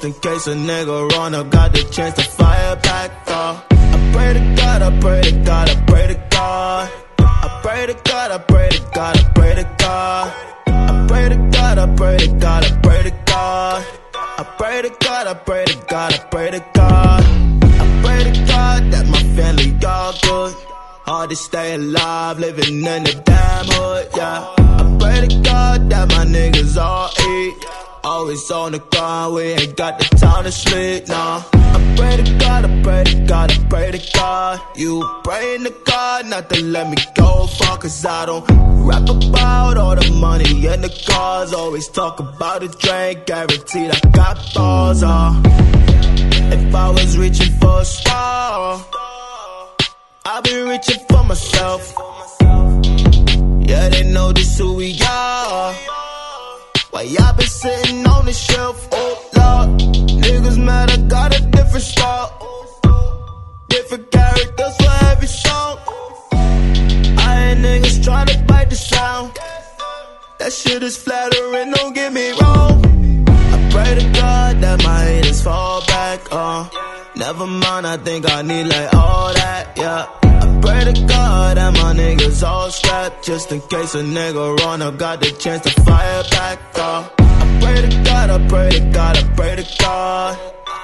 just in case a nigga run up, got the chance to fire back, uh. I pray to God, I pray to God, I pray to God. I pray to God, I pray to God, I pray to God. I pray to God, I pray to God, I pray to God. I pray to God, I pray to God, I pray to God. I pray to God that my family all good. Hard to stay alive, living in the damn hood, yeah. I pray to God that my niggas all eat. Always on the grind, we ain't got the time to sleep, nah. I pray to God, I pray to God, I pray to God. You praying to God not to let me go far, cause I don't rap about all the money and the cars. Always talk about the drink, guaranteed I got balls, uh. If I was reaching for a star, I've been reaching for myself. Yeah, they know this who we are. Why y'all been sitting on the shelf? Oh Lord, niggas mad I got a different style. Different characters for every song. I ain't niggas trying to bite the sound. That shit is flattering, don't get me wrong. I pray to God that my haters fall back, uh. Never mind, I think I need like all that, yeah. Pray to God that my niggas all strapped, just in case a nigga run up, got the chance to fire back, uh. I pray to God, I pray to God, I pray to God.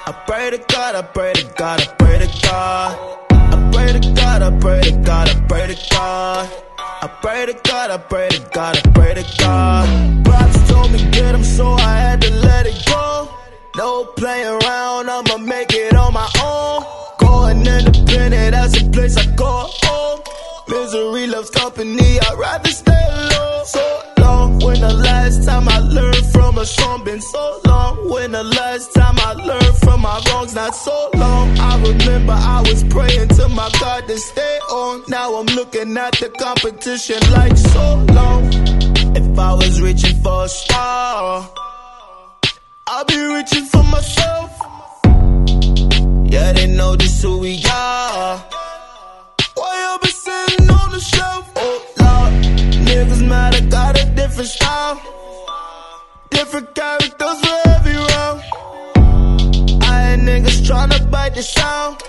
I pray to God, I pray to God, I pray to God. I pray to God, I pray to God, I pray to God. I pray to God, I pray to God, I pray to God. Pops told me get him, so I had to let it go. No playing around, I'ma make it on my own. Going independent, that's a place I call home. Misery loves company, I'd rather stay alone. So long, when the last time I learned from a song been so long. When the last time I learned from my wrongs, not so long. I remember I was praying to my God to stay on. Now I'm looking at the competition like so long. If I was reaching for a star, I'll be reaching for myself. Yeah, they know this who we are. Why you been sitting on the shelf? Oh Lord, niggas mad I got a different style. Different characters for every round. I ain't niggas tryna bite the sound.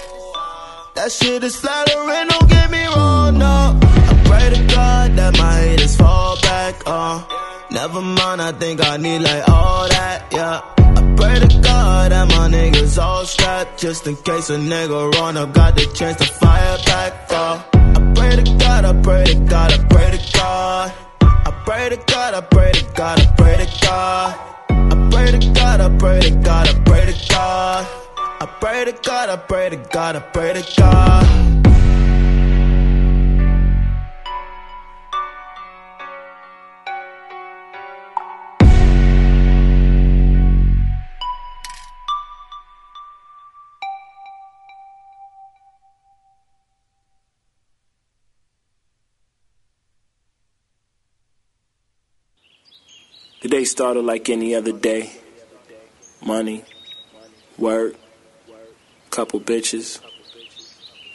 That shit is flattering, don't get me wrong, no. I pray to God that my haters fall back, uh. Never mind, I think I need like all that, yeah. Pray to God that my niggas all strapped, just in case a nigga run up, got the chance to fire back, uh. I pray to God, I pray to God, I pray to God. I pray to God, I pray to God, I pray to God. I pray to God, I pray to God, I pray to God. I pray to God, I pray to God, I pray to God. The day started like any other day. Money, work, couple bitches.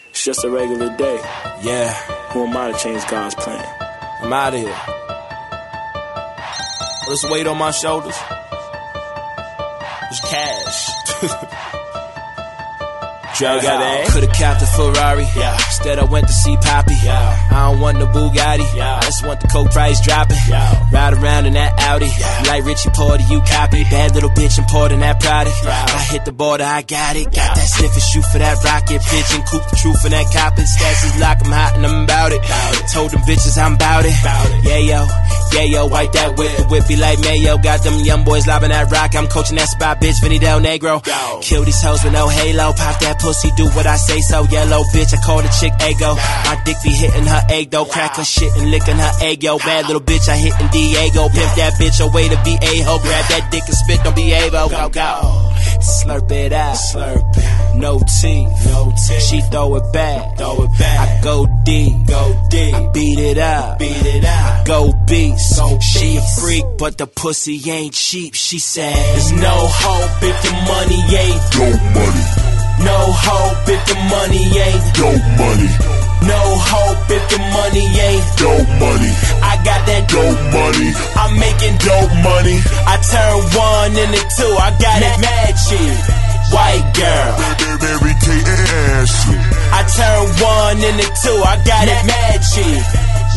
It's just a regular day. Yeah, Who am I to change God's plan? I'm out of here. All this weight on my shoulders. It's cash. Out. Could've capped a Ferrari. Yeah. Instead, I went to see Poppy. Yeah. I don't want the Bugatti. Yeah. I just want the coke price dropping. Yeah. Ride around in that Audi. Like Richie Porter, you copy. Bad little bitch importing that product. I hit the border, I got it. Got that sniff and shoot for that rocket. Pigeon coop the truth in that copping. Stats is lock, I'm hot and I'm about it. Told them bitches I'm about it. Yeah, yo. Yeah, yo, wipe that whip. The whip be like Mayo. Got them young boys lobbing that rock. I'm coaching that spot, bitch. Vinny Del Negro. Kill these hoes with no halo. Pop that pussy, do what I say so. Yellow bitch, I call the chick Ego. My dick be hitting her egg though. Crack her shit and licking her egg, yo. Bad little bitch, I hitting Diego. Pimp that bitch away to be a ho. Grab that dick and spit, don't behave, oh, go, go. Slurp it out. Slurp it. No teeth. No teeth. She throw it back. Throw it back. I go deep. Go deep. I beat it up. Beat it up. I go beast. Go she a freak, but the pussy ain't cheap. She said, There's no hope if the money ain't. Dope money, No hope if the money ain't. dope money, No hope if the money ain't. dope money, I got that dope money. I'm making dope money. I turn one into two. I got it mad cheap. White girl. Mary Kate and Ashley. I turn one into two. I got it mad cheap.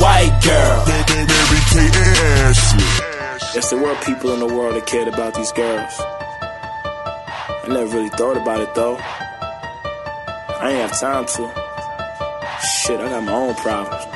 White girl. Mary Kate and Ashley. Yes, there were people in the world that cared about these girls. I never really thought about it though. I ain't have time to. Shit, I got my own problems.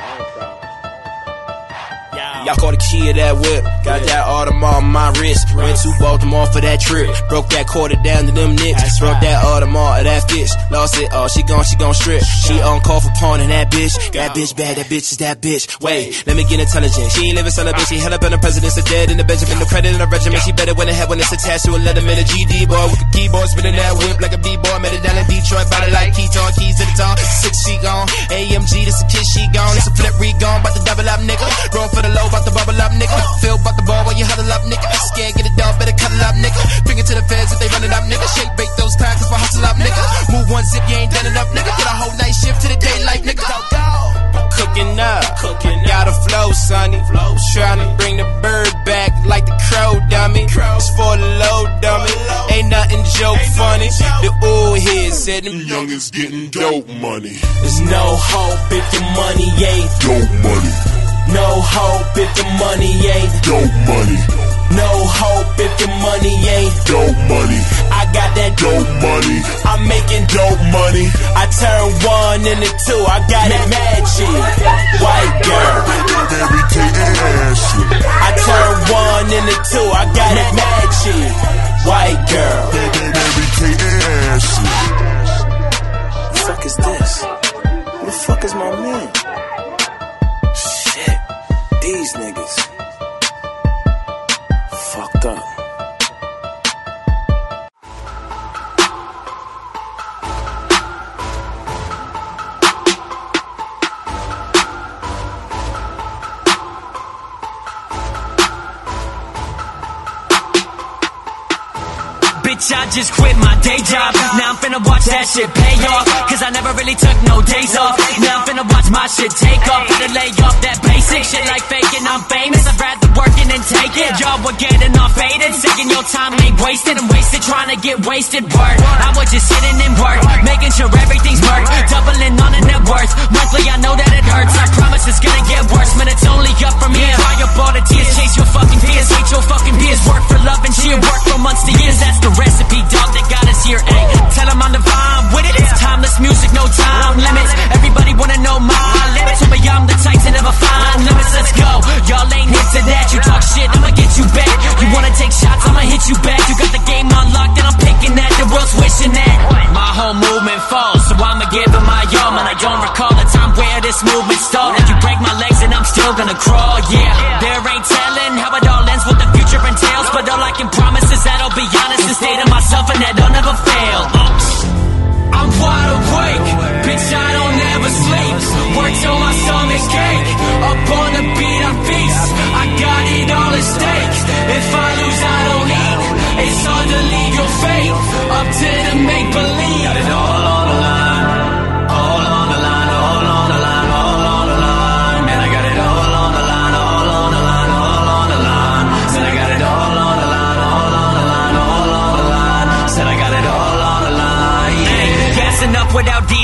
Y'all caught the key of that whip. Got that Audemars on my wrist. Went to Baltimore for that trip. Broke that quarter down to them nicks. Broke that Audemars of that fish. Lost it all. She gone, she gon' strip. She on call for pawning that bitch. That bitch bad, that bitch is that bitch. Wait, let me get intelligent. She ain't living celibate. She held up in the president's dead in the Benjamin. No credit in the regiment. She better when it head when it's attached to a letter letterman. A GD boy with a keyboard spinning that whip like a B-boy. Met it down in Detroit. Body like Keaton. Keys to the tongue. Six she gone. AMG, this a kid she gone. It's a flip re gone. About to double up, nigga. Roll for the low, about to bubble up, nigga. Feel about the ball while you huddle up, nigga. Scared, get it done, better cuddle up, nigga. Bring it to the feds if they running up, nigga. Shake, bake those times if I hustle up, nigga. Move one zip, you ain't done enough, nigga. Get a whole night shift to the daylight, nigga. Go, go. Cooking up, cooking got a flow, sonny. Flow, trying to bring the bird back like the crow, dummy. It's for the low, dummy. Ain't nothing joke funny. The old head said them Youngins getting dope money. There's no hope if your money ain't. Dope money. No hope if the money ain't. Dope money. No hope if the money ain't. Dope money. I got that Dope money. I'm making dope money. I turn one into two. I got it mad cheap. White girl. Mary Kate and Ashley. I turn one into two. I got it mad cheap. White girl. Mary Kate and Ashley. The fuck is this? Who the fuck is my man? These niggas. Just quit my day job. Now I'm finna watch that shit pay off. Cause I never really took no days off. Now I'm finna watch my shit take off. Finna lay off that basic shit like faking I'm famous. I'd rather work it than take it. Y'all were getting off faded. Saying your time ain't wasted. I'm wasted trying to get wasted. Work. I was just sitting in work. Making sure everything's worked. Doubling on the net worth. Monthly, I know that it hurts. I promise it's gonna get worse. Man, it's only up from here. Dry up all the tears. Chase your fucking fears. Hate your fucking beers. Work for love and cheer. Work for months to years. That's the recipe, dog, that got us here. Ay, tell 'em I'm divine with it. It's timeless music, no time limits. Everybody wanna know my limits. Me I'm the type to never find limits. Let's go. Y'all ain't hip to that. You talk shit, I'ma get you back. You wanna take shots, I'ma hit you back. You got the game unlocked, and I'm picking that. The world's wishing that. My whole movement falls, so I'ma give it my all. Man, I don't recall a time where this movement started. You break my legs, and I'm still gonna crawl. Yeah, there ain't telling how it all ends, what the future entails. But all I can promise is that I'll be honest and stay to myself, and that I'll never fail. I'm wide awake, bitch. I don't ever sleep. Work till my stomach's cake. Up on the beat, I feast. I got it all at stake. If I lose, I don't eat. It's hard to leave your fate up to the make believe.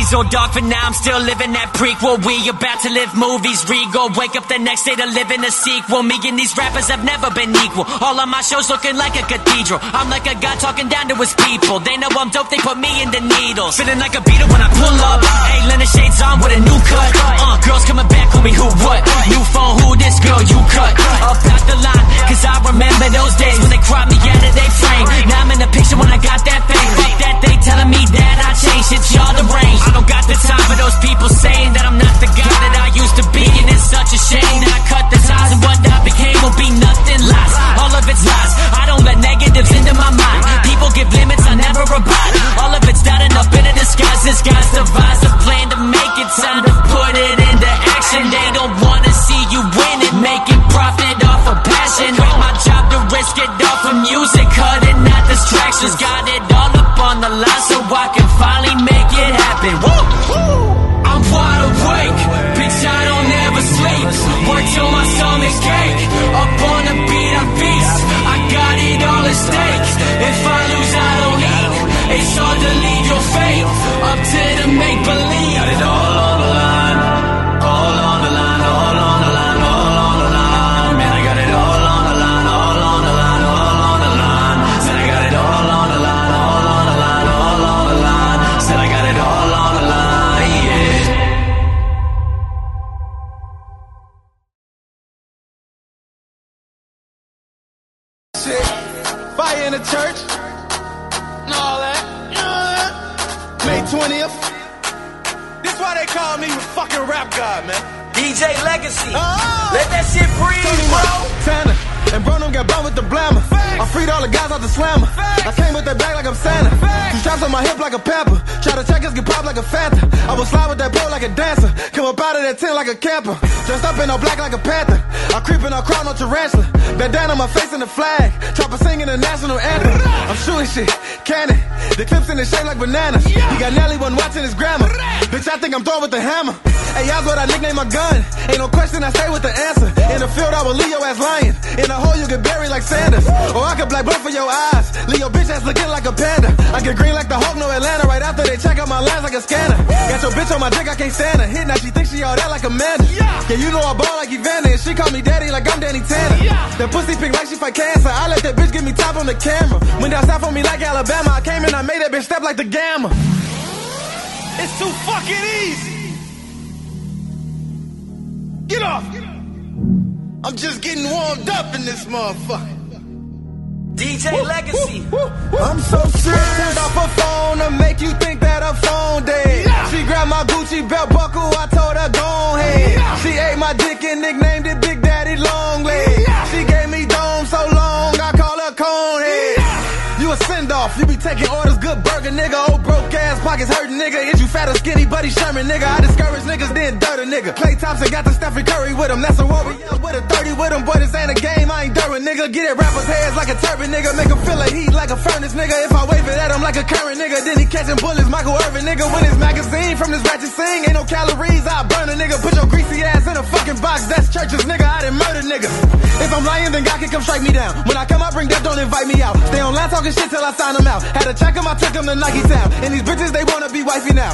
Without diesel, dog. For now, I'm still living that prequel. We about to live movies, regal. Wake up the next day to live in a sequel. Me and these rappers have never been equal. All of my shows looking like a cathedral. I'm like a god talking down to his people. They know I'm dope, they put me in the needles. Feeling like a beater when I pull up. Hey, Leonard Shades on with a new cut. Uh, girls coming back on me, who what? New phone, who this girl you cut? Up out the line, cause I remember those days when they cried me out of their frame. Now I'm in the picture when I got that fame. Fuck that, they telling me that I changed. It's y'all the range. Don't got the time for those people saying that I'm not the guy that I used to be. And it's such a shame that I cut the ties and what I became will be nothing less. All of it's lies. I don't let negatives into my mind. People give limits, I never abide. All of it's done up in a disguise. This guy's devised a plan to make it. Time to put it into action. They don't wanna see you win it. Making profit for passion. Quit my job to risk it all for music. Cutting out distractions. Got it all up on the line so I can finally make it happen. I'm wide awake. Bitch, I don't ever sleep. Work till my stomach's cake. Up on the beat, I feast I got it all at stake. If I lose, I don't eat. It's all delete May 20th. This why they call me the fucking rap god, man. DJ Legacy. Oh. Let that shit breathe, bro. Montana. And bro get blown with the blammer. I freed all the guys out the slammer. I came with that bag like I'm Santa. Two straps on my hip like a pamper. Try to check us, get popped like a Fanta. I will slide with that pole like a dancer. Come up out of that tent like a camper. Dressed up in all black like a panther. I creep in, I crawl, no tarantula. Bandana on my face in the flag. Chopper singing the national anthem. I'm shooting shit, cannon. The clips in the shape like bananas. He got Nelly one watching his grammar. Bitch, I think I'm throwing with the hammer. Hey, y'all's what I nickname my gun. Ain't no question, I stay with the answer. In the field, I will leave your ass lying. In a hole, you get buried like Sanders. Or I could black blood for your eyes. Leave your bitch ass looking like a panda. I get green like the Hulk, no Atlanta. Right after they check out my lines like a scanner. Got your bitch on my dick, I can't stand her. Hit now, she thinks she all that like Amanda. Yeah, you know I ball like Evander. And she call me daddy like I'm Danny Tanner. That pussy pink like she fight cancer. I let that bitch give me top on the camera. Went down south on me like Alabama. I came in, I made that bitch step like the gamma. It's too fucking easy. Get off. Get off. I'm just getting warmed up in this motherfucker. DJ Legacy. I'm so serious. Turned off her phone to make you think that her phone dead. She grabbed my Gucci belt buckle, I told her go ahead. She ate my dick and nicknamed it Big Daddy Long Leg. She you be taking orders, good burger, nigga. Old broke ass pockets hurting, nigga. Is you fat or skinny, buddy Sherman, nigga? I discourage niggas, then dirt a nigga. Klay Thompson got the Stephen Curry with him, that's a warrior with a 30 with him. Boy, this ain't a game, I ain't Durin, nigga. Get it, rappers' heads like a turban, nigga. Make him feel a heat like a furnace, nigga. If I wave it at him like a current, nigga, then he catching bullets. Michael Irvin, nigga. When his magazine from this ratchet sing, ain't no calories, I burn a nigga. Put your greasy ass in a fucking box, that's churches, nigga. I done murder niggas. I'm then God can come strike me down. When I come out, bring death, don't invite me out. Stay online talking shit till I sign them out. Had to check him, I took him to Nike Town. And these bitches, they wanna be wifey now.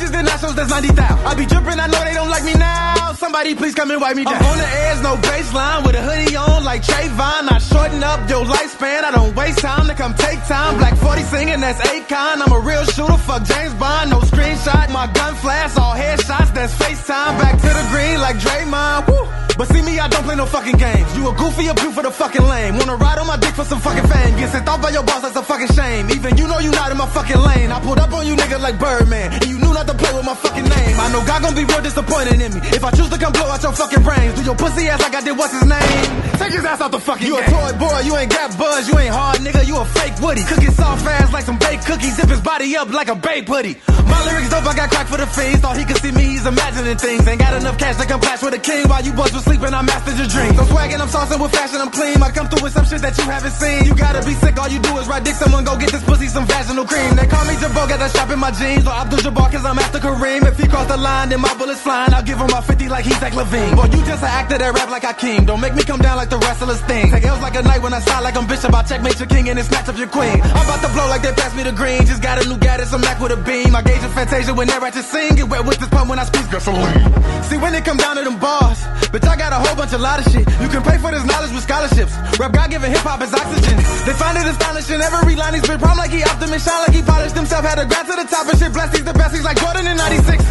Just did nationals, that's 90 thou. I be dripping, I know they don't like me now. Somebody please come and wipe me down. I'm on the edge, no baseline, with a hoodie on like Trayvon. I shorten up your lifespan, I don't waste time to come take time. Black 40 singing, that's Akon. I'm a real shooter, fuck James Bond. No screenshot, my gun flash, all headshots, that's FaceTime. Back to the green like Draymond. Woo. But see me, I don't play no fucking games. You a goofy, a for the fucking lame. Wanna ride on my dick for some fucking fame. Get sent off by your boss, that's a fucking shame. Even you know you not in my fucking lane. I pulled up on you nigga like Birdman. And you knew not to play with my fucking name. I know God gon' be real disappointed in me. If I choose to come blow out your fucking brains, do your pussy ass like I did what's his name? Take his ass out the fucking You a toy boy, you ain't got buzz, you ain't hard nigga, you a fake woody. Cook it soft fast like some baked cookies, zip his body up like a baked putty. My lyrics dope, I got crack for the fiends. Thought he could see me, he's imagining things. Ain't got enough cash to come clash with a king. While you boys were sleeping, I mastered your dreams. I'm swagging, I'm saucing with fashion, I'm clean. I come through with some shit that you haven't seen. You gotta be sick, all you do is ride dick. Someone go get this pussy some vaginal cream. They call me Jabbo, got that shop in my jeans. Or Abdul Jabbar, cause I'm after Kareem. If he cross the line, then my bullets flying. I'll give him my 50 like he's Zach LaVine. Boy, you just an actor that rap like Hakeem. Don't make me come down like the wrestlers thing. Take L's like a night when I slide like I'm Bishop. I checkmate your king and then snatch up your queen. I'm about to blow like they passed me the green. Just got a new Gaddis, I'm back with a beam. I gauge a Fantasia when they're at to sing. Get wet with this pump when I squeeze gasoline. See, when it come down to them bars, bitch, I got a whole bunch of lot of shit. You can pay for this knowledge with scholarships. Rap God giving hip hop is oxygen. They find it astonishing. Every line he's been prom like he optimist, shine like he polished himself. Had a grab to the top and shit. Bless he's the best. He's like Jordan in '96.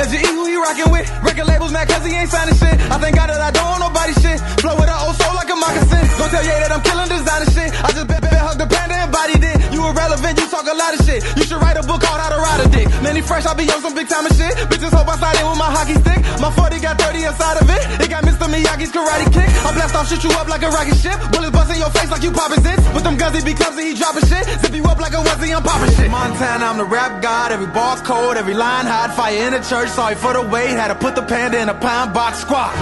FGE who you rockin' with. Record labels mad cause he ain't signing shit. I thank God that I don't want nobody shit. Flow with an old soul like a moccasin. Don't tell Ye that I'm killing designer shit. I just bet, bet, hug the panda and body it. You irrelevant, you talk a lot of shit. You should write a book called How to Ride a Dick. Many fresh, I be on some big time of shit. Bitches hope I slide in with my hockey stick. My 40 got 30 inside of it. It got Mr. Miyagi's karate kick. I blast off, shoot you up like a rocket ship. Bullets bust in your face like you poppin' zits. With them guns, he be clumsy, he dropping shit. Zip you up like a onesie, I'm popping shit. Montana, I'm the rap god. Every bar's cold, every line hot. Fire in the church, sorry for the wait. Had to put the panda in a pine box squat.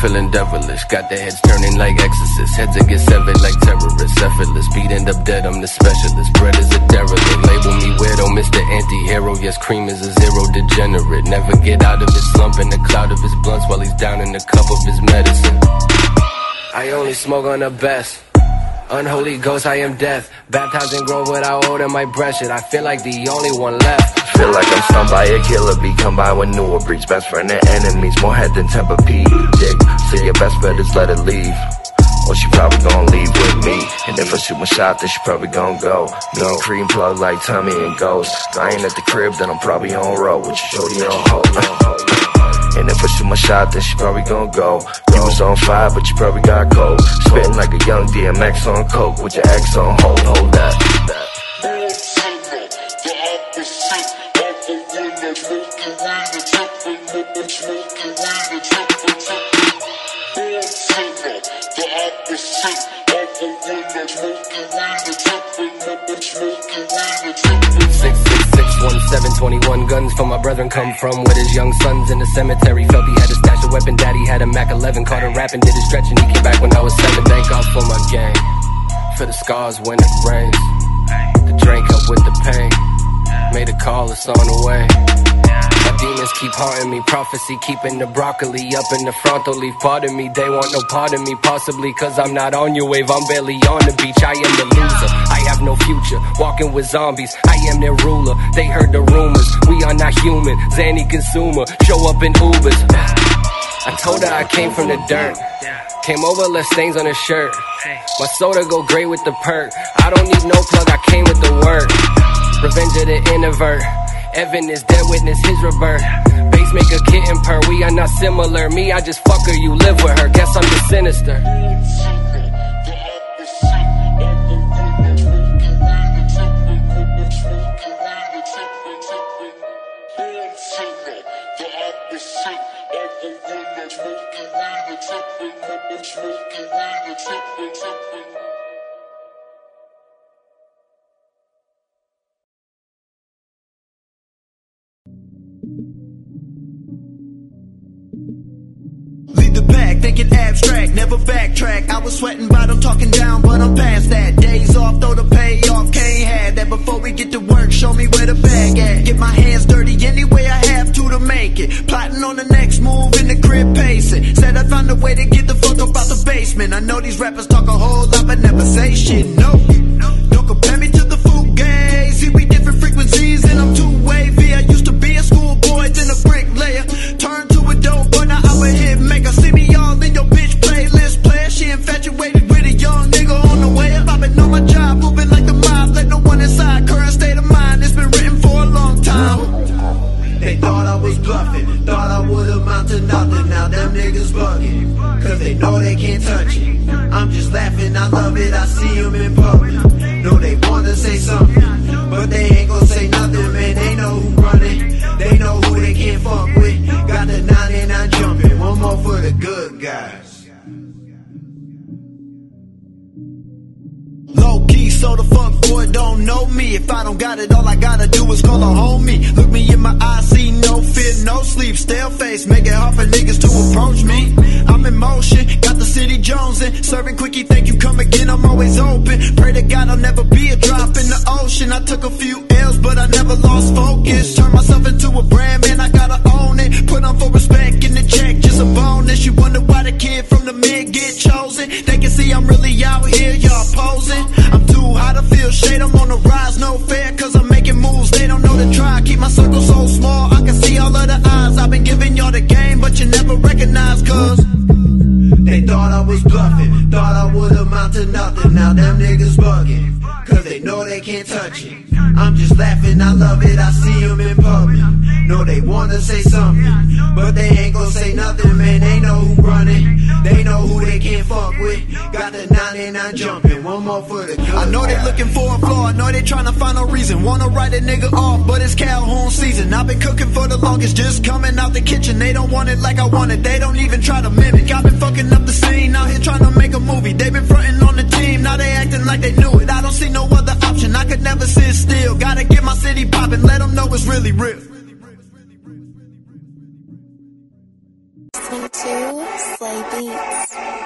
Feeling devilish. Got their heads turning like exorcists. Heads that get severed like terrorists. Effortless, beat end up dead, I'm the specialist. Bread is a derelict. Label me weirdo, Mr. Anti-hero. Yes, cream is a zero degenerate. Never get out of his slump in the cloud of his blunts while he's down in the cup of his medicine. I only smoke on the best. Unholy ghost, I am death. Baptized in grove without in my breath. Shit, I feel like the only one left. Feel like I'm stung by a killer bee, combined with newer breeds. Best friend and enemies, more head than Tempur-Pedic. So your best bet is let it leave. Or she probably gon' leave with me. And if I shoot my shot, then she probably gon' go. And cream plug like Tommy and Ghost. I ain't at the crib, then I'm probably on road with your shorty on hold. And if I shoot my shot, then she probably gon' go. You was on fire, but you probably got cold. Spitting like a young DMX on coke with your ex on hold. Hold that. Six one seven twenty one guns for my brethren come from with his young sons in the cemetery. Felt he had a stash of weapon. Daddy had a Mac 11. Caught him rapping, did his stretching. He came back when I was seven. Thank God for my gang, For the scars when it rains. The drink up with the pain. Made a call, it's on the way. Demons keep haunting me. Prophecy keeping the broccoli up in the frontal leaf. Pardon me, they want no part of me. Possibly cause I'm not on your wave. I'm barely on the beach. I am the loser. I have no future. Walking with zombies. I am their ruler. They heard the rumors. We are not human. Zanny consumer. Show up in Ubers. I told her I came from the dirt. Came over, left stains on her shirt. My soda go great with the perk. I don't need no plug, I came with the work. Revenge of the introvert. Evan is dead, witness his rebirth. Base make a kitten purr. We are not similar. Me, I just fuck her, you live with her. Guess I'm the sinister. Abstract, never backtrack. I was sweating, but I'm talking down, but I'm past that. Days off, throw the pay off, can't have that. Before we get to work, show me where the bag at. Get my hands dirty any way I have to to make it. Plotting on the next move in the crib pacing. Said I found a way to get the fuck up out the basement. I know these rappers talk a whole lot, but never say shit. No, don't compare me to the fugazi. We different frequencies, and I'm too wavy. A nigga off, but it's Calhoun season. I've been cooking for the longest, just coming out the kitchen. They don't want it like I want it, they don't even try to mimic. I've been fucking up the scene, out here trying to make a movie. They been fronting on the team, now they acting like they knew it. I don't see no other option, I could never sit still. Gotta get my city poppin', let them know it's really real. Listening to Slay Beats.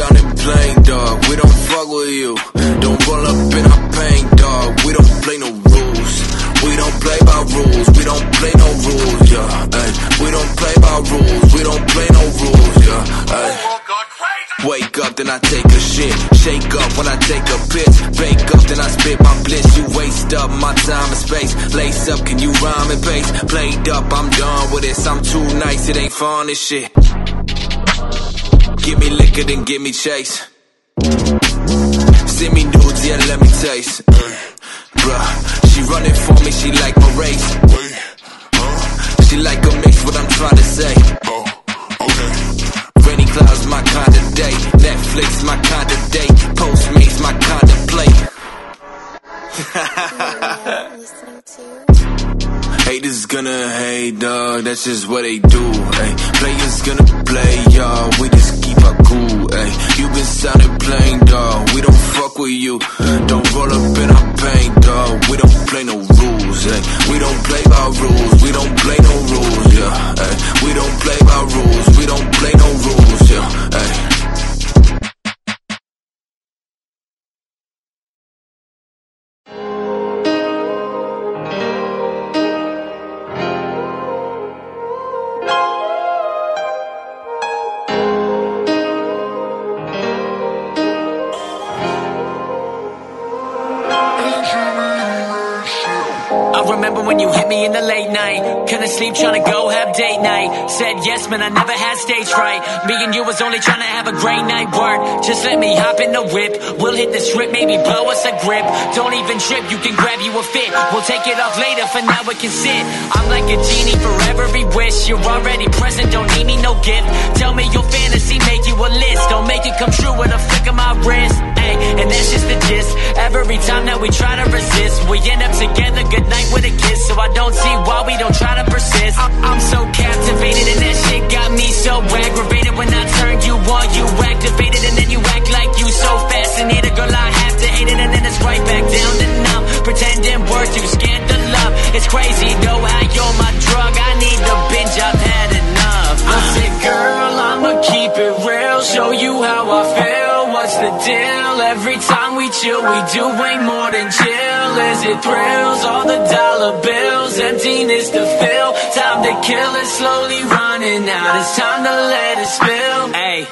out in plain, dog. We don't fuck with you. Don't roll up in our pain, dog. We don't play no rules. We don't play by rules. We don't play no rules, yeah. Ay. We don't play by rules. We don't play no rules, yeah. Ay. Wake up, then I take a shit. Shake up when I take a piss. Bake up, then I spit my bliss. You waste up my time and space. Lace up, can you rhyme and pace? Played up, I'm done with this. I'm too nice, it ain't fun, as shit. Give me liquor, then give me chase. Send me nudes, yeah, let me taste. Bruh, she running for me, she like my race. She like a mix, what I'm trying to say. Rainy clouds, my kind of day. Netflix, my kind of day. Postmates, my kind of play. Haters gonna hate, dog. That's just what they do. Ay. Players gonna play, y'all. We just our cool. Ay. You been sounding plain, dog. We don't fuck with you. Don't roll up in our paint, dog. We don't play no rules. Ay. We don't play by rules. We don't play no rules. Yeah. Ay. We don't play by rules. We don't play no rules. Yeah. Ay. Remember when you hit me in the late night. Couldn't sleep trying to go have date night. Said yes, man, I never had stage fright. Me and you was only trying to have a great night. Word, just let me hop in the whip. We'll hit the strip, maybe blow us a grip. Don't even trip, you can grab you a fit. We'll take it off later, for now it can sit. I'm like a genie for every wish. You're already present, don't need me no gift. Tell me your fantasy, make you a list. Don't make it come true with a flick of my wrist. Ay, and that's just the gist. Every time that we try to resist, we end up together. Good night with a kiss, so I don't see why we don't try to persist. I- I'm so captivated, and that shit got me so aggravated. When I turn you on, you activated, and then you act like you so fascinated. Girl, I have to hate it, and then it's right back down to numb. Pretending we're too scared to love. It's crazy, though how you're my drug. I need the binge, I've had enough. I said, girl, I'ma keep it real, show you how I feel. What's the deal? Every time we chill, we do way more than chill. Is it thrills? All the dollar bills, emptiness to fill. Time to kill it, slowly running out. It's time to let it spill. Hey.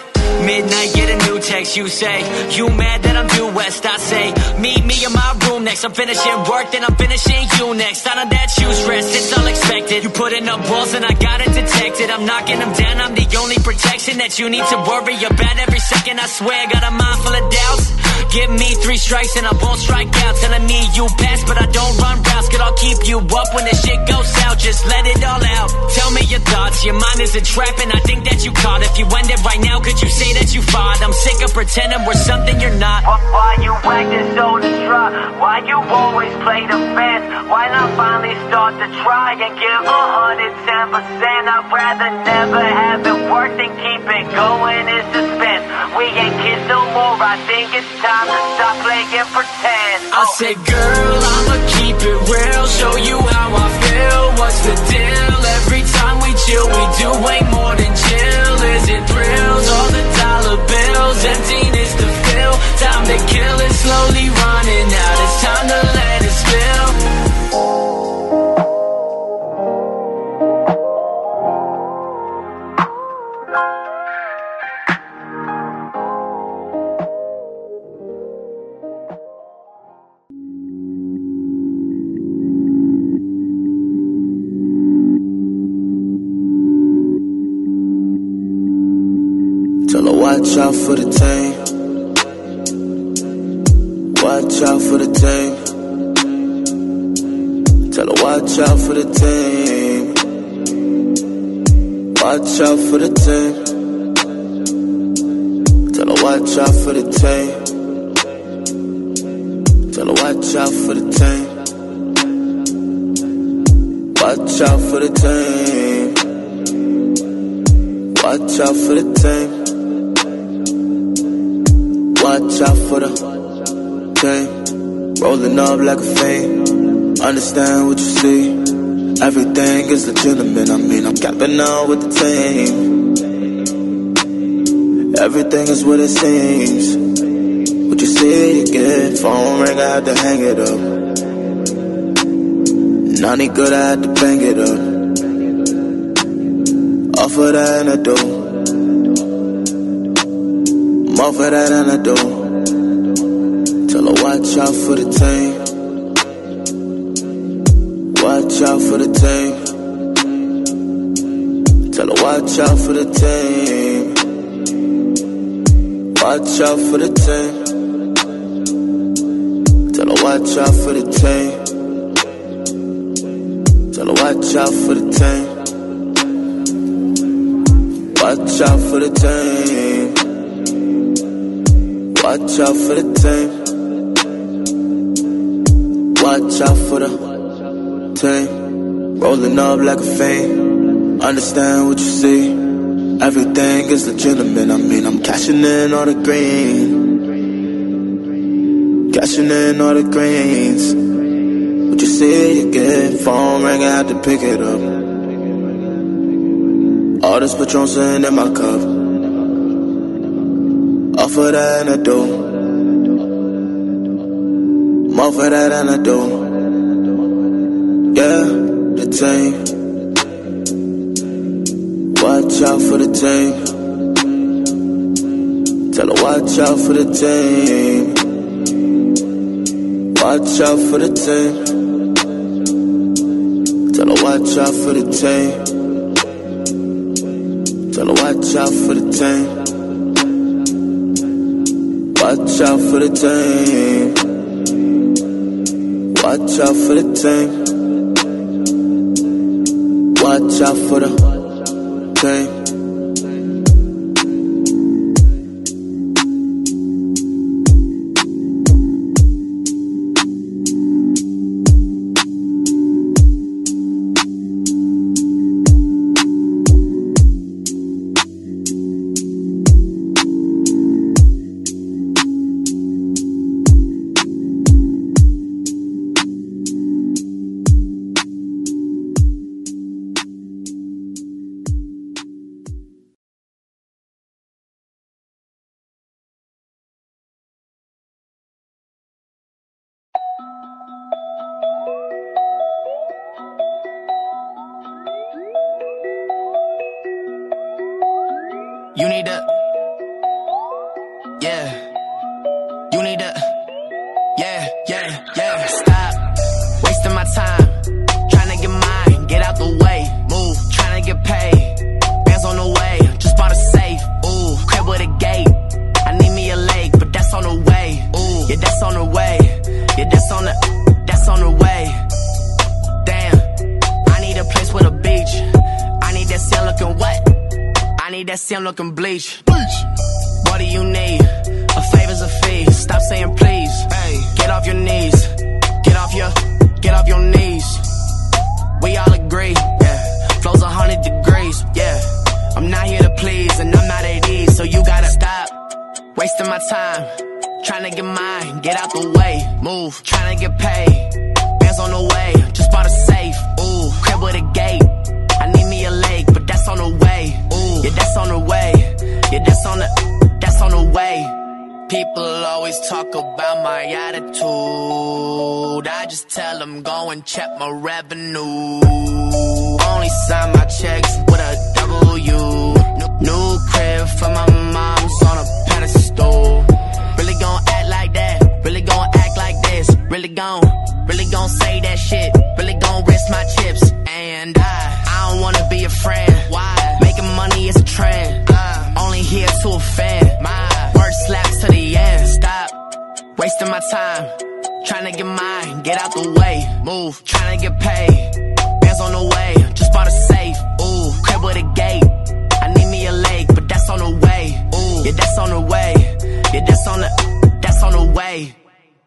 Midnight, get a new text, you say You mad that I'm due west, I say Meet me in my room next. I'm finishing work, then I'm finishing you next. I know that you stressed, it's all expected You put in up balls and I got it detected. I'm knocking them down, I'm the only protection That you need to worry about. Every second I swear, got a mind full of doubts Give me three strikes and I won't strike out Telling me you pass, but I don't run routes Could I'll keep you up when the shit goes south Just let it all out Tell me your thoughts, your mind is a trap And I think that you caught If you end it right now, could you say that you fought? I'm sick of pretending we're something you're not Why you acting so distraught? Why you always play the fence? Why not finally start to try and give a hundred ten percent? I'd rather never have it work than keep it going in suspense. We ain't kids no more. I think it's time to stop playing pretend. I said, girl, I'ma keep it real, show you how I feel. What's the deal? Every time we chill, we do way more than chill. Is it thrills? All the dollar bills, emptiness to fill. Time to kill it, slowly running out. Tell her watch out for the team. Watch out for the team. Tell her watch out for the team. Watch out for the team. Tell her watch out for the team. Tell her watch out for the team. Watch out for the team. Watch out for the team. Out for the team. Rolling up like a fiend. Understand what you see. Everything is legitimate. I mean, I'm capping out with the team. Everything is what it seems. What you see, get. Phone ring, I had to hang it up. None good, I had to bang it up. Off of that, and I do. Off of that, and I do. Watch out for the team. watch out for the team. Tell her watch out for the team. Watch out for the team. Tell her watch out for the team. Tell her watch out for the team. Watch out for the team. Watch out for the team. Watch out for the team. Rolling up like a fiend. Understand what you see. Everything is legitimate. I mean, I'm cashing in all the green. Cashing in all the greens. What you see, you get. Phone ring, I had to pick it up. All this Patron sitting in my cup. Off of that and I do. More for that and I do. Yeah, the team. Watch out for the team. Tell her watch out for the team. Watch out for the team. Tell her watch out for the team. Tell her watch out for the team. Watch out for the team. Watch out for the team. Watch out for the team. Revenue. Only sign my checks with a W. New, crib for my mom's on a pedestal. Really gon' act like that. Really gon' act like this. Really gon' really gon' say that shit. Really gon' risk my chips. And I, I don't wanna be a friend. Why? Making money is a trend. Uh, only here to offend. My word slaps to the end. Stop wasting my time. Trying to get mine, get out the way. Move, trying to get paid. Bands on the way, just bought a safe. Ooh, crib with a gate. I need me a lake, but that's on the way. Ooh, yeah, that's on the way. Yeah, that's on the, that's on the way.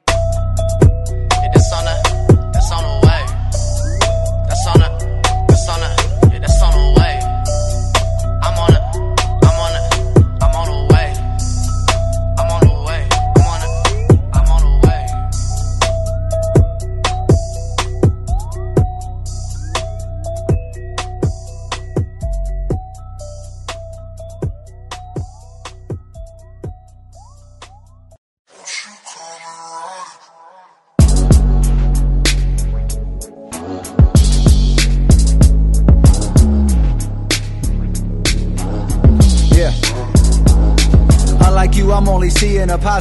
Yeah, that's on the,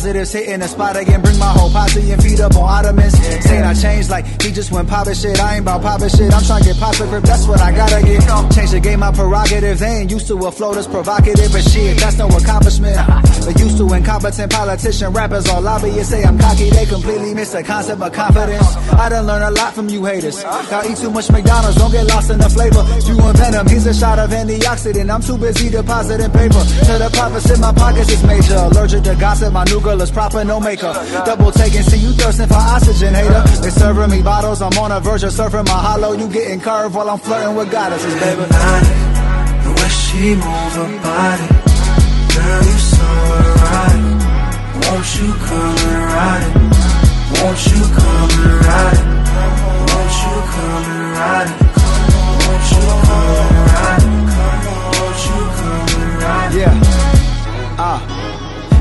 positives, hitting the spot again. My whole posse and feet up on ottomans. Saying I changed like he just went poppin' shit. I ain't about poppin' shit. I'm trying to get pop a grip, that's what I gotta get. Change the game, my prerogative. They ain't used to a flow that's provocative, but shit, that's no accomplishment. But used to incompetent politician rappers or lobbyists say I'm cocky. They completely miss the concept of confidence. I done learned a lot from you haters. Y'all eat too much McDonald's, don't get lost in the flavor. You and Venom, he's a shot of antioxidant. I'm too busy depositing paper. To the profits in my pockets is major. Allergic to gossip, my new girl is proper, no makeup. Double taking, see you thirsting for oxygen, hater. They serving me bottles, I'm on a verge of surfing my hollow. You getting curved while I'm flirting with goddesses, baby. The way she move her body, girl, you so erotic. Won't you come and ride it? Won't you come and ride it? Won't you come and ride it? Won't you come and ride it? Won't you come and ride it? Yeah. Ah.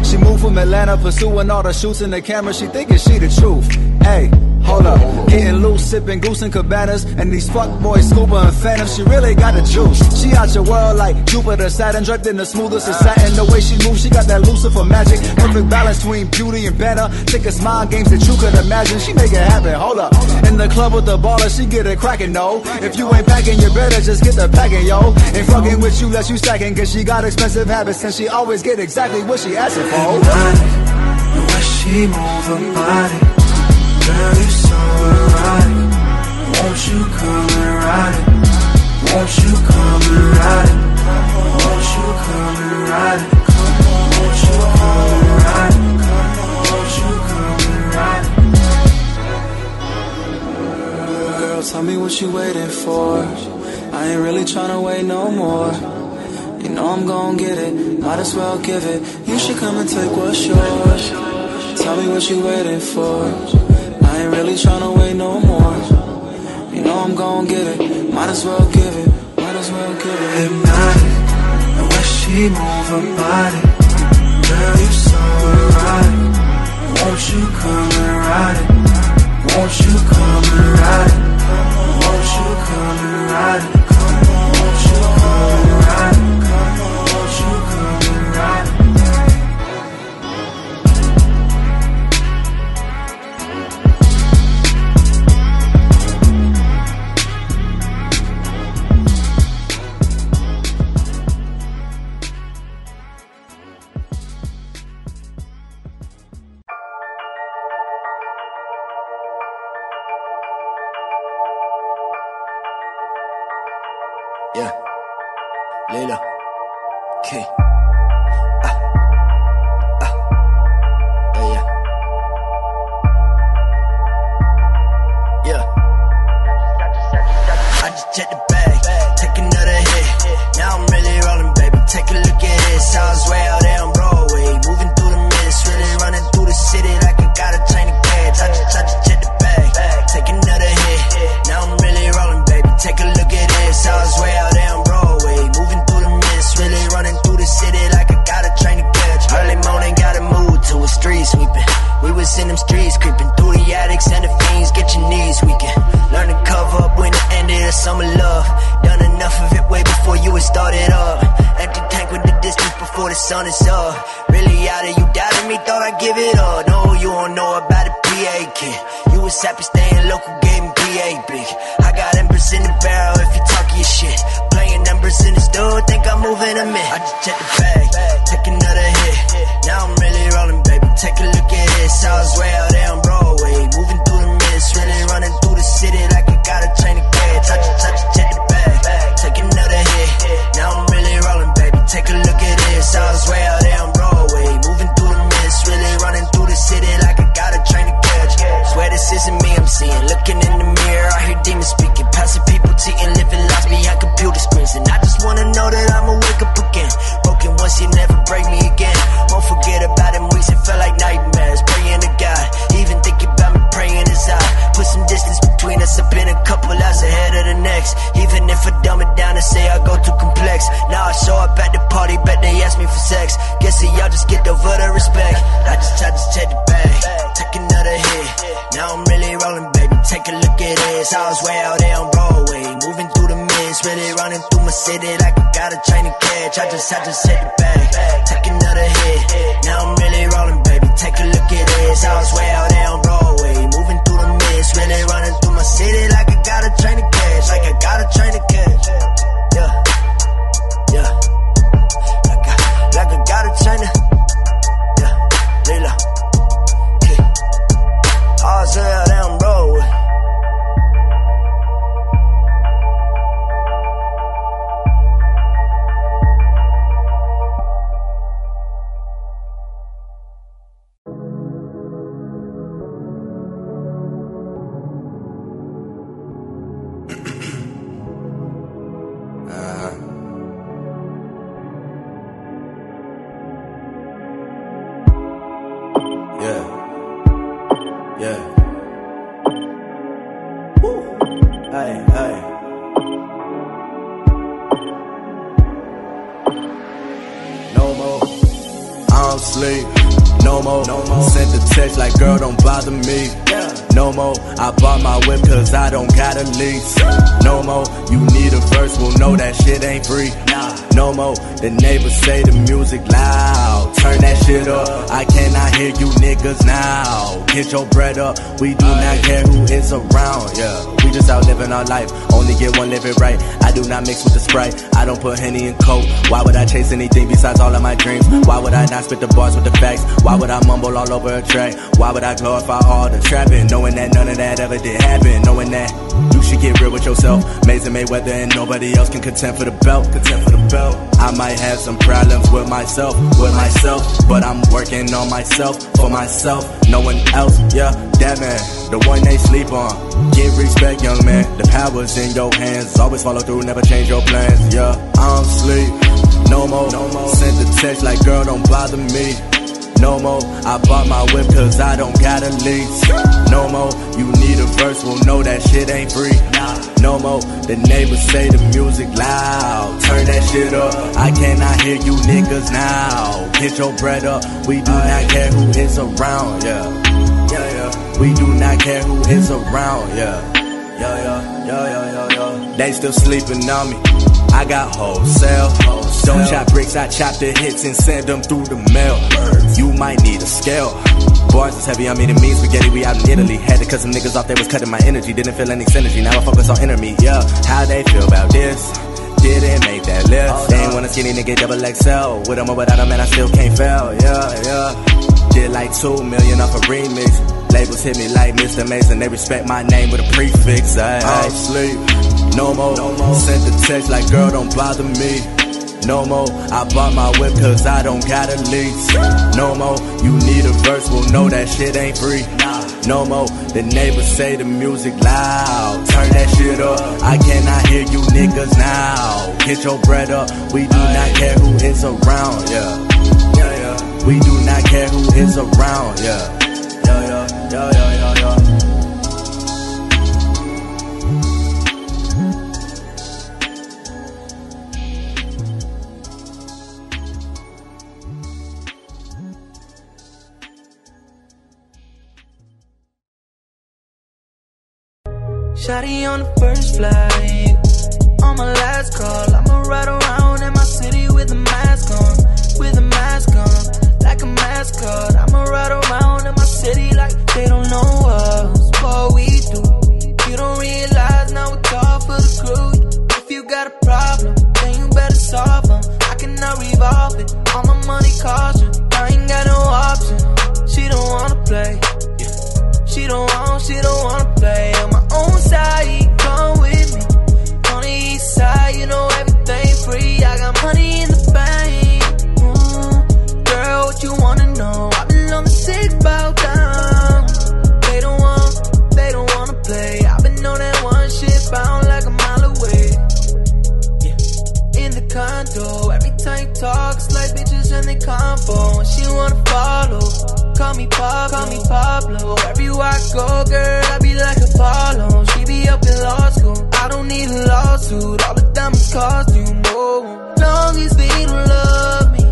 She moved from Atlanta, pursuing all the shoots in the camera. She thinking she the truth. Hey, hold up. Getting loose, sipping goose and cabanas. And these fuck boys, scuba and phantom. She really got the juice. She out your world like Jupiter, Saturn, draped in the smoothest of satin. The way she moves, she got that Lucifer magic. Perfect balance between beauty and banter. Thickest mind games that you could imagine. She make it happen. Hold up. In the club with the baller, she get it cracking, no. If you ain't packing, you better just get the packing, yo. Ain't fucking with you, let you stacking. Cause she got expensive habits and she always get exactly what she asking for. The way she move her body, girl, you so erotic. Won't you come and ride it? Won't you come and ride it? Won't you come and ride it? Won't you come and ride it? Won't you come and ride it? Girl, tell me what you waiting for. I ain't really tryna wait no more. You know I'm gon' get it, might as well give it. You should come and take what's yours. Tell me what you waiting for. I ain't really tryna wait no more. You know I'm gon' get it, might as well give it, might as well give it. Hypnotic, the way she move her body, girl you so erotic. Won't you come and ride it? Won't you come Just, I No more. I bought my whip cause I don't got a lease. No more. You need a verse, well, know that shit ain't free. No more. The neighbors say the music loud. Turn that shit up. I cannot hear you niggas now. Get your bread up. We do not care who is around. Yeah. We just out living our life. Only get one, live it right. I do not mix with the sprite. I don't put henny in coke. Why would I chase anything besides all of my dreams? Why would I not spit the bars with the facts? Why would I mumble all over a track? Why would I glorify all the trapping? Knowing that none of that ever did happen. Knowing that you should get real with yourself. Mason Mayweather and nobody else can contend for the belt. Contend for the belt. I might have some problems with myself, with myself. But I'm working on myself, for myself. No one else, yeah, that man. The one they sleep on. Give respect, young man. The power's in your hands. Always follow through, never change your plans, yeah. I don't sleep. No more. No more. Sent the text like, girl, don't bother me. No more. I bought my whip cause I don't got a lease. No more. You need a verse, well, no, that shit ain't free. No more. The neighbors say the music loud. Turn that shit up. I cannot hear you niggas now. Get your bread up. We do not care who is around, yeah. Yeah, yeah. We do not care who is around, yeah. Yeah, yeah, yeah, yeah, yeah, yeah. They still sleeping on me. I got wholesale. Don't chop bricks, I chop the hits and send them through the mail. You might need a scale. Bars is heavy on me than me. Spaghetti, we out in Italy. Had to cut some niggas off, they was cutting my energy. Didn't feel any synergy. Now I focus on inner me. Yeah, how they feel about this? Didn't make that list. They ain't want a skinny nigga double XL. With 'em or without 'em, man, I still can't fail. Yeah, yeah. Did like two million off a remix. Labels hit me like Mr. Mason. They respect my name with a prefix. I, I sleep. No more. Sent the text like, girl, don't bother me. No more. I bought my whip cause I don't got a lease. No more. You need a verse, well, no, that shit ain't free. No more. The neighbors say the music loud. Turn that shit up. I cannot hear you niggas now. Get your bread up. We do not care who is around, yeah. We do not care who is around. Yeah, yeah, yeah, yeah, yeah, yeah. Shotty on the first flight. On my last call, I'ma ride around in my city with a mask on. With a mask on, like a mascot. I'ma ride around in my city like they don't know us. What we do, you don't realize now it's all for the crew. If you got a problem, then you better solve them. I cannot revolve it. All my money caution, I ain't got no option. She don't wanna play. She don't want, she don't wanna play my own side. Come with me on the east side. You know everything free. I got money in the bank. Mm, girl, what you wanna know? I've been on the sick bout down. They don't want, they don't wanna play. I've been on that one shit bound like a mile away. Yeah. In the condo, every time you talk, it's like bitches and they combo. And she wanna follow. Call me Pablo, call me Pablo. Everywhere I go, girl, I be like Apollo. She be up in law school. I don't need a lawsuit. All the diamonds cost you more. Long as they don't love me,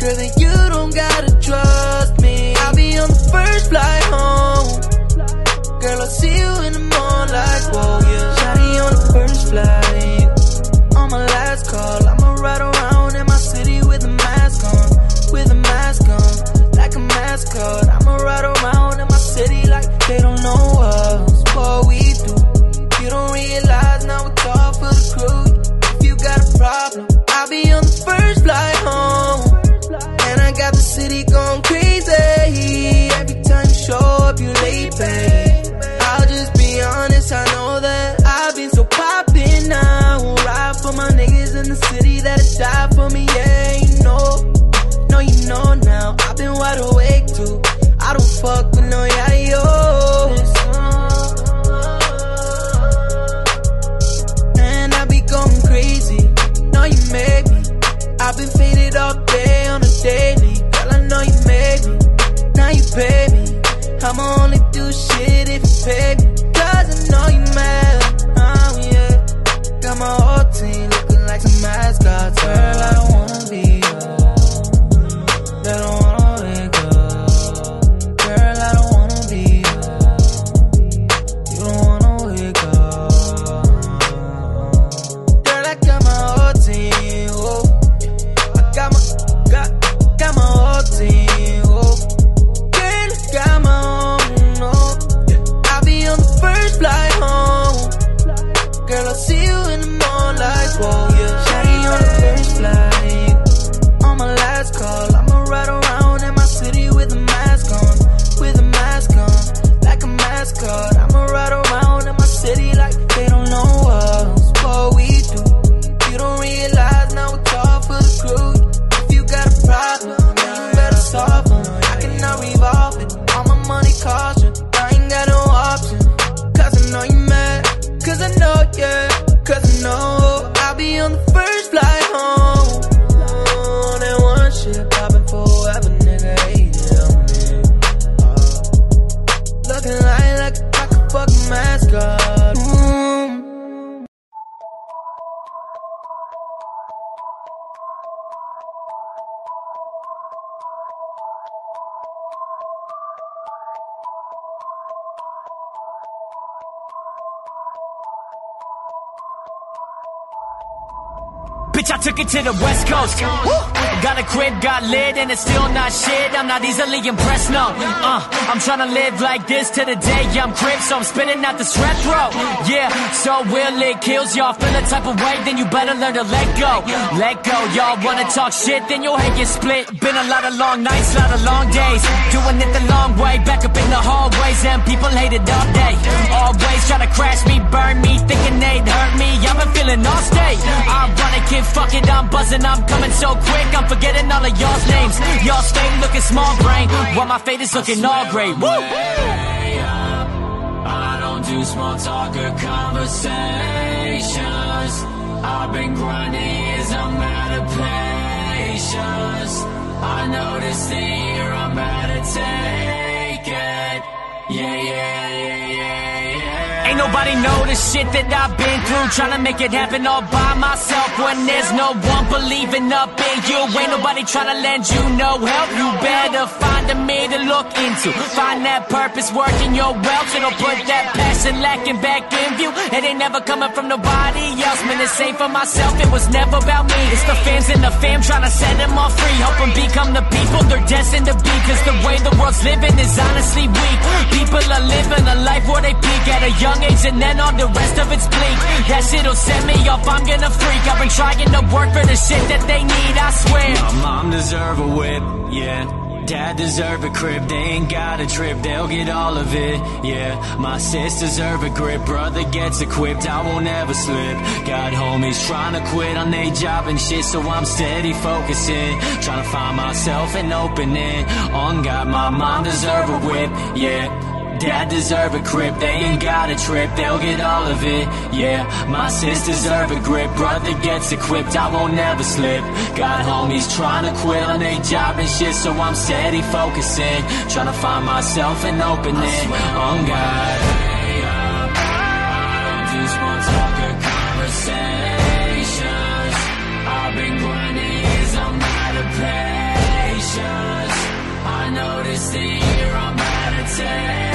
girl, then you don't gotta I took it to the west coast. Woo! Got a crib, got lit, and it's still not shit. I'm not easily impressed, no. Uh, I'm trying to live like this to the day I'm crib, so I'm spinning out the strep throat. Yeah, so will it kills y'all feel the type of way, then you better learn to let go. Let go, y'all wanna talk shit, then your head gets split. Been a lot of long nights, lot of long days. Doing it the long way, back up in the hallways, and people hate it all day. Always try to crash me, burn me, thinking they'd hurt me. I've been feeling all state. I wanna kid, fuck I'm buzzing, I'm coming so quick, I'm forgetting all of y'all's names. Y'all stay looking small brain, while my fate is looking all great. Woo! I don't do small talk or conversations. I've been grinding years, I'm out of patience. I this thing here, I'm about to take it. Yeah, yeah, yeah. Ain't nobody know the shit that I've been through. Trying to make it happen all by myself When there's no one believing up in you. Ain't nobody trying to lend you no help. You better find a to look into. Find that purpose, working your wealth. It'll put that passion lacking back in view. It ain't never coming from nobody else. Man, it's ain't for myself, it was never about me. It's the fans and the fam trying to set them all free. Help them become the people they're destined to be. Cause the way the world's living is honestly weak. People are living a life where they peak at a young age and then all the rest of it's bleak. That shit'll set me off, I'm gonna freak. I've been trying to work for the shit that they need, I swear. My mom deserve a whip, yeah. Dad deserve a crib, they ain't got a trip, they'll get all of it, yeah. My sis deserve a grip, brother gets equipped, I won't ever slip. Got homies trying to quit on their job and shit, so I'm steady focusing. Trying to find myself an opening. On God, my mom deserve a whip, yeah. Dad deserve a crib, they ain't got a trip, they'll get all of it, yeah. My sis deserve a grip, brother gets equipped, I won't never slip. Got homies trying to quit on their job and shit, so I'm steady focusing. Trying to find myself an opening, on God. I don't do small talk or conversations. I've been grinding years, I'm out of patience. I know this thing here, I'm out of take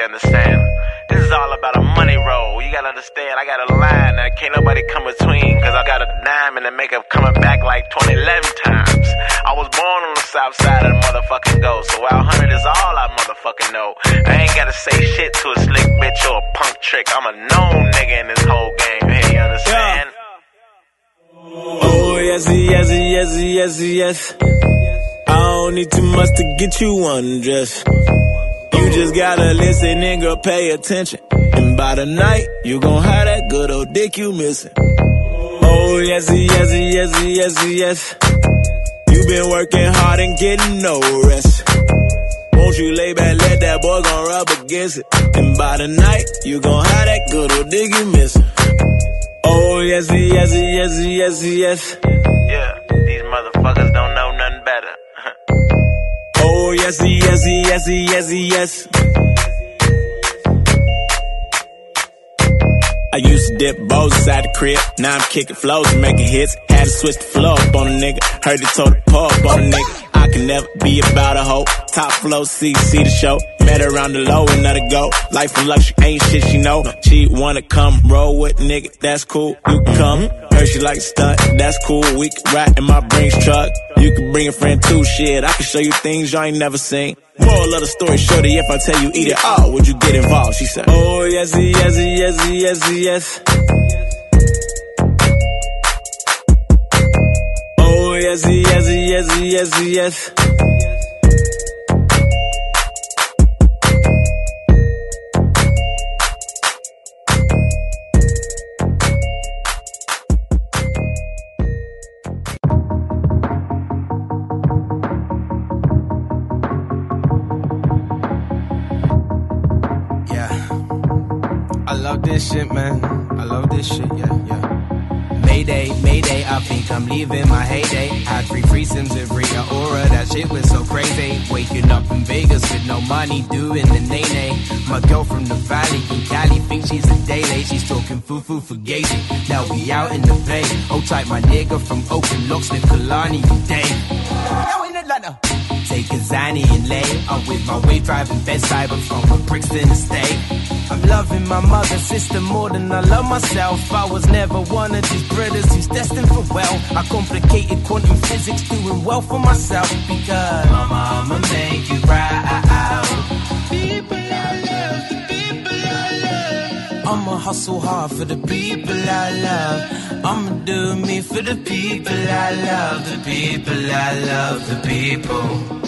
you understand? This is all about a money roll. You gotta understand, I got a line that can't nobody come between. Cause I got a diamond and make it coming back like 2011 times. I was born on the south side of the motherfucking go. So Wild 100 is all I motherfucking know. I ain't gotta say shit to a slick bitch or a punk trick. I'm a known nigga in this whole game here, you understand? Oh, yes, yes, yes, yes, yes. I don't need too much to get you undressed. You just gotta listen, nigga, pay attention. And by the night, you gon' have that good old dick you missing. Oh, yes, yes, yes, yes, yes. You been working hard and getting no rest. Won't you lay back, let that boy gon' rub against it. And by the night, you gon' have that good old dick you missing. Oh, yes, yes, yes, yes, yes. Yeah, these motherfuckers don't know nothing better. Oh, yes, yes, yes, yes, yes. I used to dip bows inside the crib. Now I'm kicking flows and making hits. Had to switch the flow up on a nigga. Heard it told the up on a nigga. I can never be about a hoe. Top flow, see, see the show. Met her around the low and let her go. Life of luxury ain't shit she know. She wanna come roll with nigga, that's cool. You come. Heard she like stunt, that's cool. We can ride in my Brinks truck. You can bring a friend too, shit. I can show you things you ain't never seen. Moral of the story, shorty, if I tell you eat it all, would you get involved? She said, Oh, yes, yes, yes, yes, yes. Oh, yes, yes, yes, yes, yes. Love this shit, man. I love this shit, yeah, yeah. Mayday, Mayday, I think I'm leaving my heyday. Had three threesomes with Rita Ora, that shit was so crazy. Waking up in Vegas with no money, doing the nay My girl from the valley in Cali thinks she's a day late. She's talking foo foo for gazing. Now we out in the bay. Oh, Hold tight, my nigga from Oakland, Locksmith, Kalani, and Atlanta. Take and lay. I'm with my wave driving bedside, but from Brixton estate. I'm loving my mother, sister more than I love myself. I was never one of these brothers who's destined for wealth. I complicated quantum physics, doing well for myself because my Mama, make you proud. People I love, the people I love. I'ma hustle hard for the people I love. I'ma do me for the people I love, the people I love, the people.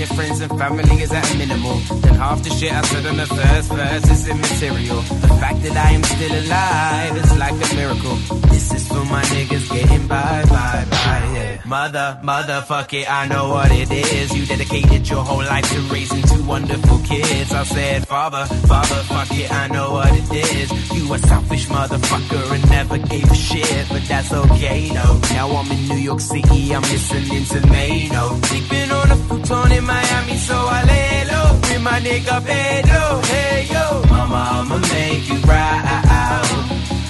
Your friends and family is at minimal, then half the shit I said on the first verse is immaterial. The fact that I am still alive is like a miracle. This is for my niggas getting by, by, by, yeah. Mother, motherfuck it, I know what it is. You dedicated your whole life to raising two wonderful kids. I said, father, father, fuck it, I know what it is. You a selfish motherfucker and never gave a shit, but that's okay though. Now I'm in New York City, I'm listening to Mano. Sleeping on a futon in Miami, so I lay low. With my nigga Pedro, hey yo. Mama, I'ma make you proud.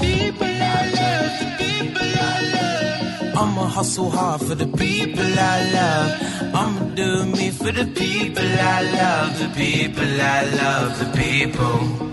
People I love, the people I love. I'ma hustle hard for the people I love. I'ma do me for the people I love, the people I love, the people.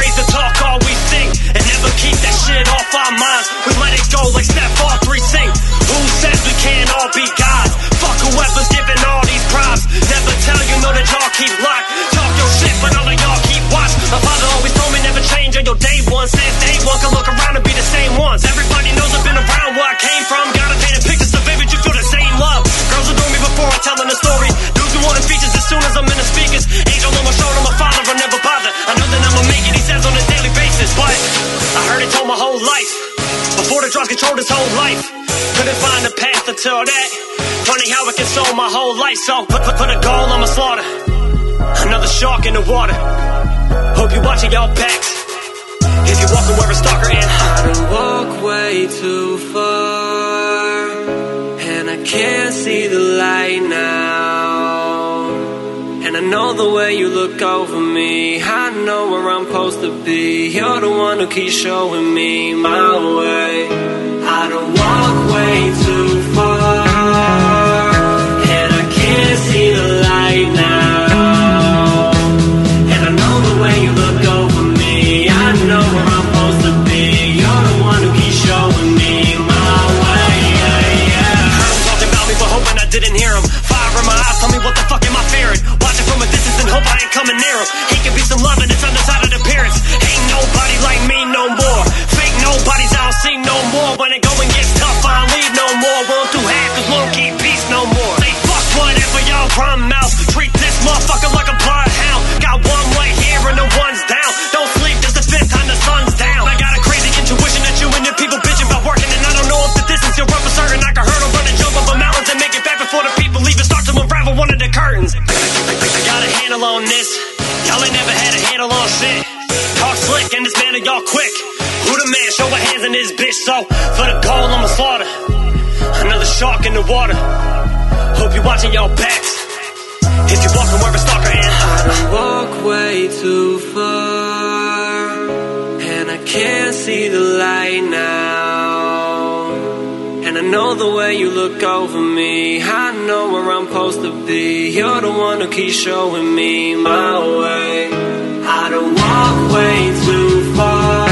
Born and talk all we think and never keep that shit off our minds. We let it go like Steph all three sing. Who says we can't all be gods? Fuck whoever's giving all these props. Never tell you know that y'all keep locked. Talk your shit, but all of y'all keep watch. My father always told me never change on your day one. Since day one, can look around and be the same ones. Everybody knows I've been around where I came from. Gotta paint a picture so baby you feel the same love. Girls adore me before I'm telling the story. Dudes be wanting features as soon as I'm in the speakers. Life. Before the drugs controlled his whole life. Couldn't find a path until that. Funny how it consoled my whole life. So put, put, put a goal on my slaughter. Another shark in the water. Hope you watching y'all backs. If you're walking where a stalker and I done walk way too far, and I can't see the light now. Know the way you look over me, I know where I'm supposed to be. You're the one who keeps showing me my way. I done walk way too far, and I can't see the light now. And I know the way you look over me. I know where I'm supposed to be. You're the one who keeps showing me my way. Yeah, yeah. 'em talking about me, but hoping I didn't hear 'em. Fire in my eyes, ain't coming near him. He can be some love and it's undecided appearance. Ain't nobody like me no more. Fake nobodies I don't see no more. When it going gets tough, I don't leave no more. Won't do half cause won't keep peace no more. Say fuck whatever y'all run mouth. Dismantle y'all quick. Who the man? Show a hands in this bitch. So for the goal, I'ma slaughter. Another shark in the water. Hope you watching y'all backs. If you're walking where a stalker and I walk way too far, and I can't see the light now. Know the way you look over me. I know where I'm supposed to be. You're the one who keeps showing me my way. I don't walk way too far,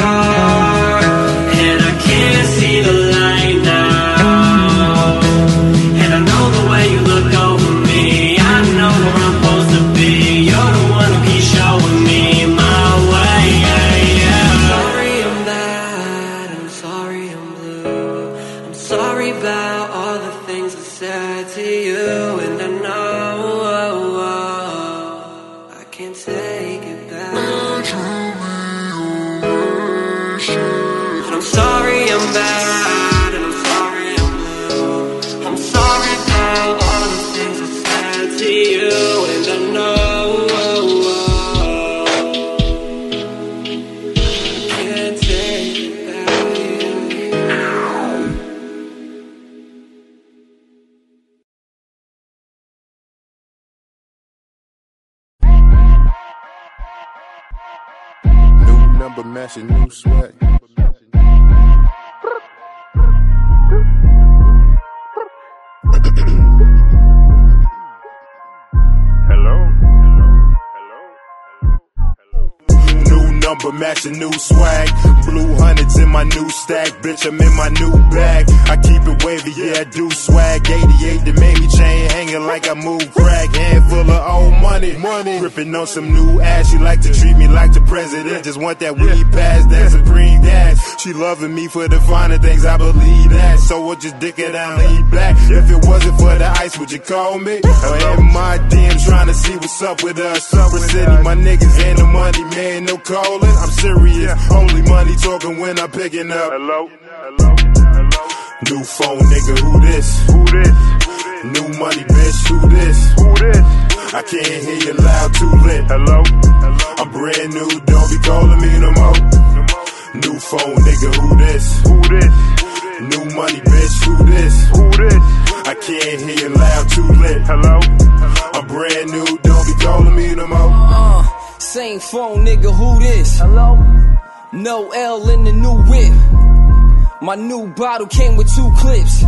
matching new swag. Number matching new swag. Blue hundreds in my new stack. Bitch, I'm in my new bag. I keep it wavy, yeah, I do swag. 88 that made me chain hanging like I move crack. Handful of old money. Money. Ripping on some new ass. She like to treat me like the president. Just want that weed pass, that supreme gas. She loving me for the finer things, I believe that. So we'll just dick it down, lean back. If it wasn't for the ice, would you call me? Or in my DM trying to see what's up with us. Representing my niggas and the money, man, no calling. I'm serious. Only money talking when I'm picking up. Hello? Hello? Hello? New phone, nigga, who this? Who this? New money, bitch, who this? Who this? I can't hear you loud, too lit. Hello? Hello? I'm brand new, don't be calling me no more. New phone, nigga, who this? Who this? New money, bitch, who this? Who this? I can't hear you loud, too lit. Hello? I'm brand new, don't be calling me no more. Uh, same phone, nigga, who this? Hello? No L in the new whip. My new bottle came with two clips.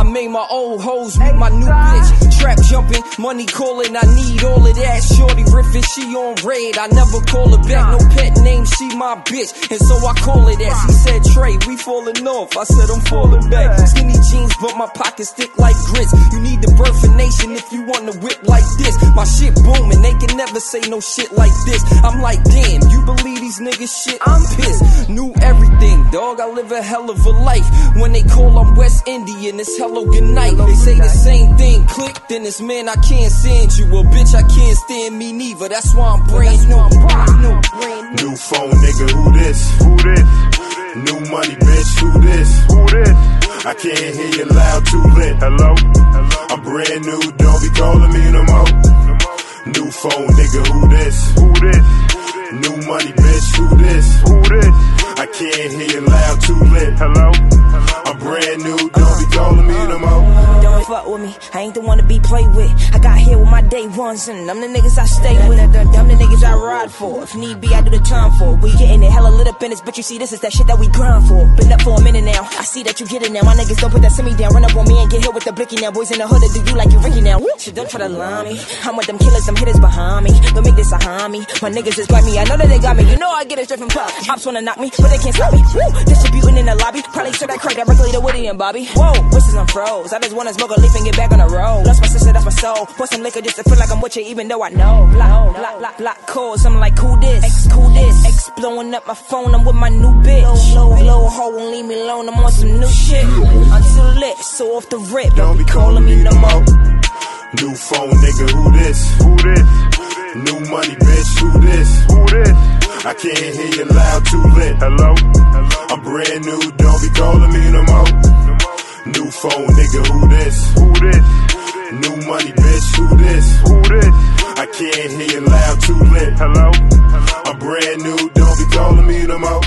I made my old hoes meet my new bitch. Trap jumping, money calling, I need all of that. Shorty riffing, she on red. I never call her back, no pet name, she my bitch. And so I call it that. She said, Trey, we falling off. I said, I'm falling back. Skinny jeans, but my pockets thick like grits. You need the birth of nation if you want to whip like this. My shit booming, they can never say no shit like this. I'm like, damn, you believe these niggas shit? I'm pissed. Knew everything, dog. I live a hell of a life. When they call, I'm West Indian. It's hello, good night. They say the same thing. Click, then it's man, I can't send you. Well, bitch, I can't stand me neither. That's why I'm brand new. Brand new, brand new. New phone, nigga, who this? Who this? New money, bitch, who this? Who this? I can't hear you loud, too lit. Hello? Hello? I'm brand new, don't be calling me no more. New phone, nigga, who this? Who this? New money, bitch, who this? Who this? I can't hear you loud, too lit. Hello? I'm brand new, don't be calling me no more. Don't fuck with me, I ain't the one to be played with. I got here with my day ones, and I'm the niggas I stay with. I'm the niggas I ride for. If need be, I do the time for. We getting it hella lit up in this, but you see, this is that shit that we grind for. Been up for a minute now, I see that you get it now. My niggas don't put that semi down. Run up on me and get hit with the blicky now. Boys in the hood, do you like you Ricky now? Shit, don't try to lie me. I'm with them killers, them hitters behind me. Don't make this a homie. My niggas is by me, I know that they got me. You know I get it straight from top. Ops wanna knock me, but they can't stop me. Woo! Distributing in the lobby, probably should I crack that regulate the Woody and Bobby. Whoa, wishes I'm froze. I just wanna smoke a leaf and get back on the road. Lost my sister, that's my soul. Pour some liquor just to feel like I'm with you, even though I know. Block, block, block, block calls. I'm like, who this? X, who this? X blowing up my phone. I'm with my new bitch. Low, low, low hoe won't leave me alone. I'm on some new shit. I'm too lit, so off the rip. Don't be calling me no more. New phone, nigga, who this? Who this? New money, bitch, who this? Who this? I can't hear you loud, too lit. Hello? Hello? I'm brand new, don't be calling me no more. New phone, nigga, who this? Who this? New money, bitch, who this? Who this? I can't hear you loud, too lit. Hello? I'm brand new, don't be calling me no more.